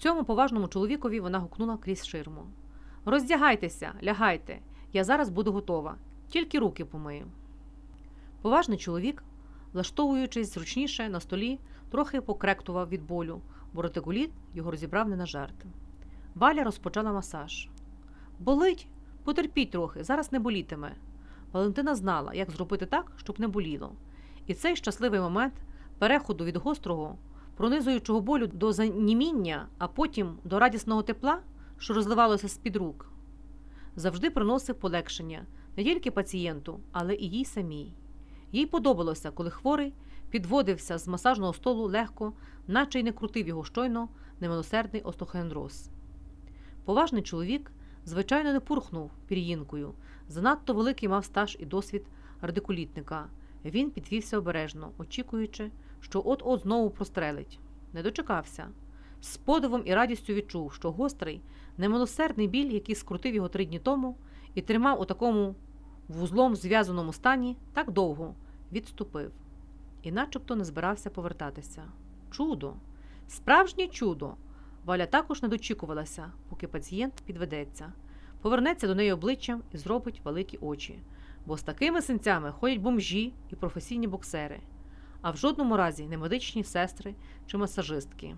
Цьому поважному чоловікові вона гукнула крізь ширму. Роздягайтеся, лягайте, я зараз буду готова, тільки руки помию. Поважний чоловік, влаштовуючись зручніше на столі, трохи покректував від болю, бо ретикуліт його розібрав не на жарт. Валя розпочала масаж. Болить? Потерпіть трохи, зараз не болітиме. Валентина знала, як зробити так, щоб не боліло. І цей щасливий момент переходу від гострого, пронизуючого болю до заніміння, а потім до радісного тепла, що розливалося з-під рук, завжди приносив полегшення не тільки пацієнту, але і їй самій. Їй подобалося, коли хворий підводився з масажного столу легко, наче й не крутив його щойно немилосердний остохондроз. Поважний чоловік, звичайно, не пурхнув пір'їнкою. Занадто великий мав стаж і досвід радикулітника. Він підвівся обережно, очікуючи, що от-от знову прострелить. Не дочекався. З подивом і радістю відчув, що гострий, немилосердний біль, який скрутив його три дні тому, і тримав у такому вузлом зв'язаному стані так довго, відступив. І начебто не збирався повертатися. Чудо! Справжнє чудо! Валя також не дочікувалася, поки пацієнт підведеться, повернеться до неї обличчям і зробить великі очі, бо з такими синцями ходять бомжі і професійні боксери, а в жодному разі не медичні сестри чи масажистки.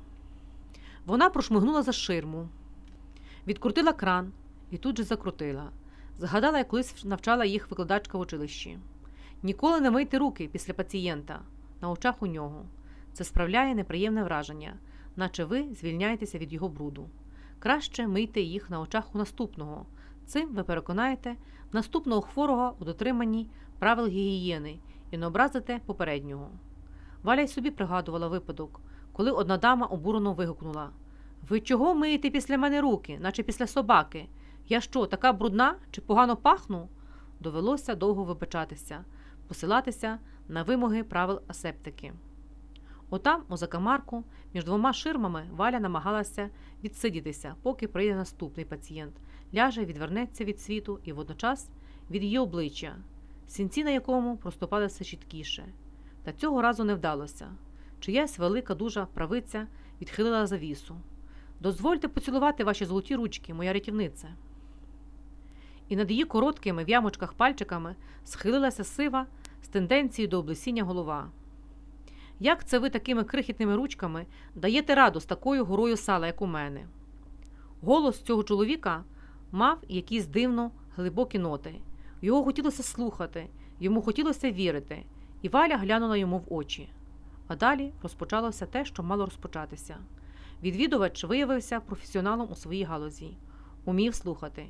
Вона прошмигнула за ширму, відкрутила кран і тут же закрутила. Згадала, як колись навчала їх викладачка в училищі. Ніколи не мийте руки після пацієнта на очах у нього. Це справляє неприємне враження, наче ви звільняєтеся від його бруду. Краще мийте їх на очах у наступного. Цим ви переконаєте наступного хворого у дотриманні правил гігієни і не образите попереднього. Валя й собі пригадувала випадок, коли одна дама обурено вигукнула Ви чого миєте після мене руки, наче після собаки? Я що, така брудна чи погано пахну? Довелося довго вибачатися, посилатися на вимоги правил асептики. Отам, у закамарку, між двома ширмами Валя намагалася відсидітися, поки прийде наступний пацієнт, ляже, відвернеться від світу і водночас від її обличчя, сінці на якому проступали все чіткіше. Та цього разу не вдалося. Чиясь велика дужа правиця відхилила завісу. Дозвольте поцілувати ваші золоті ручки, моя рятівниця. І над її короткими в ямочках пальчиками схилилася сива з тенденцією до облесіння голова. Як це ви такими крихітними ручками даєте раду з такою горою сала, як у мене? Голос цього чоловіка мав якісь дивно глибокі ноти. Його хотілося слухати, йому хотілося вірити, і Валя глянула йому в очі. А далі розпочалося те, що мало розпочатися. Відвідувач виявився професіоналом у своїй галузі, умів слухати,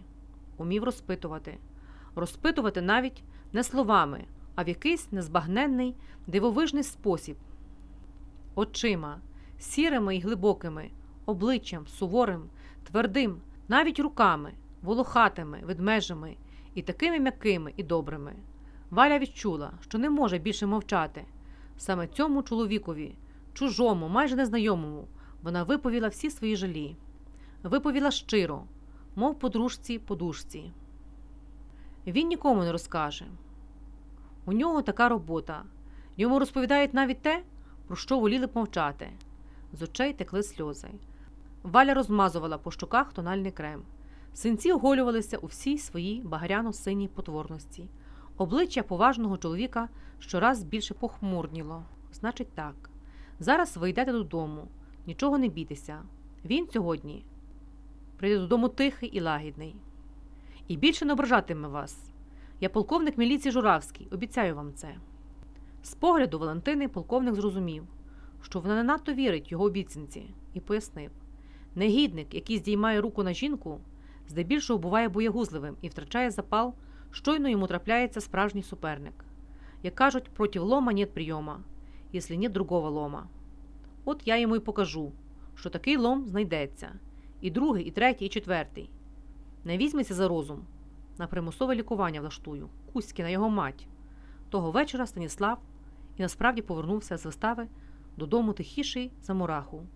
умів розпитувати, розпитувати навіть не словами, а в якийсь незбагненний, дивовижний спосіб очима, сірими й глибокими, обличчям, суворим, твердим, навіть руками, волохатими, ведмежими і такими м'якими і добрими. Валя відчула, що не може більше мовчати. Саме цьому чоловікові, чужому, майже незнайомому, вона виповіла всі свої жалі, виповіла щиро, мов подружці подушці. Він нікому не розкаже. У нього така робота. Йому розповідають навіть те, про що воліли б мовчати. З очей текли сльози. Валя розмазувала по щоках тональний крем. Синці оголювалися у всій своїй багряно-синій потворності. Обличчя поважного чоловіка щораз більше похмурніло. Значить, так. Зараз ви йдете додому, нічого не бійтеся. Він сьогодні прийде додому тихий і лагідний. І більше не ображатиме вас. Я полковник міліції Журавський, обіцяю вам це. З погляду Валентини полковник зрозумів, що вона не надто вірить його обіцянці, і пояснив негідник, який здіймає руку на жінку, здебільшого буває боягузливим і втрачає запал, щойно йому трапляється справжній суперник. Як кажуть, проти лома нет прийома, якщо нет другого лома. От я йому й покажу, що такий лом знайдеться, і другий, і третій, і четвертий. Не візьметься за розум. На примусове лікування влаштую, Кузьки на його мать. Того вечора Станіслав і насправді повернувся з вистави додому тихіший за мураху.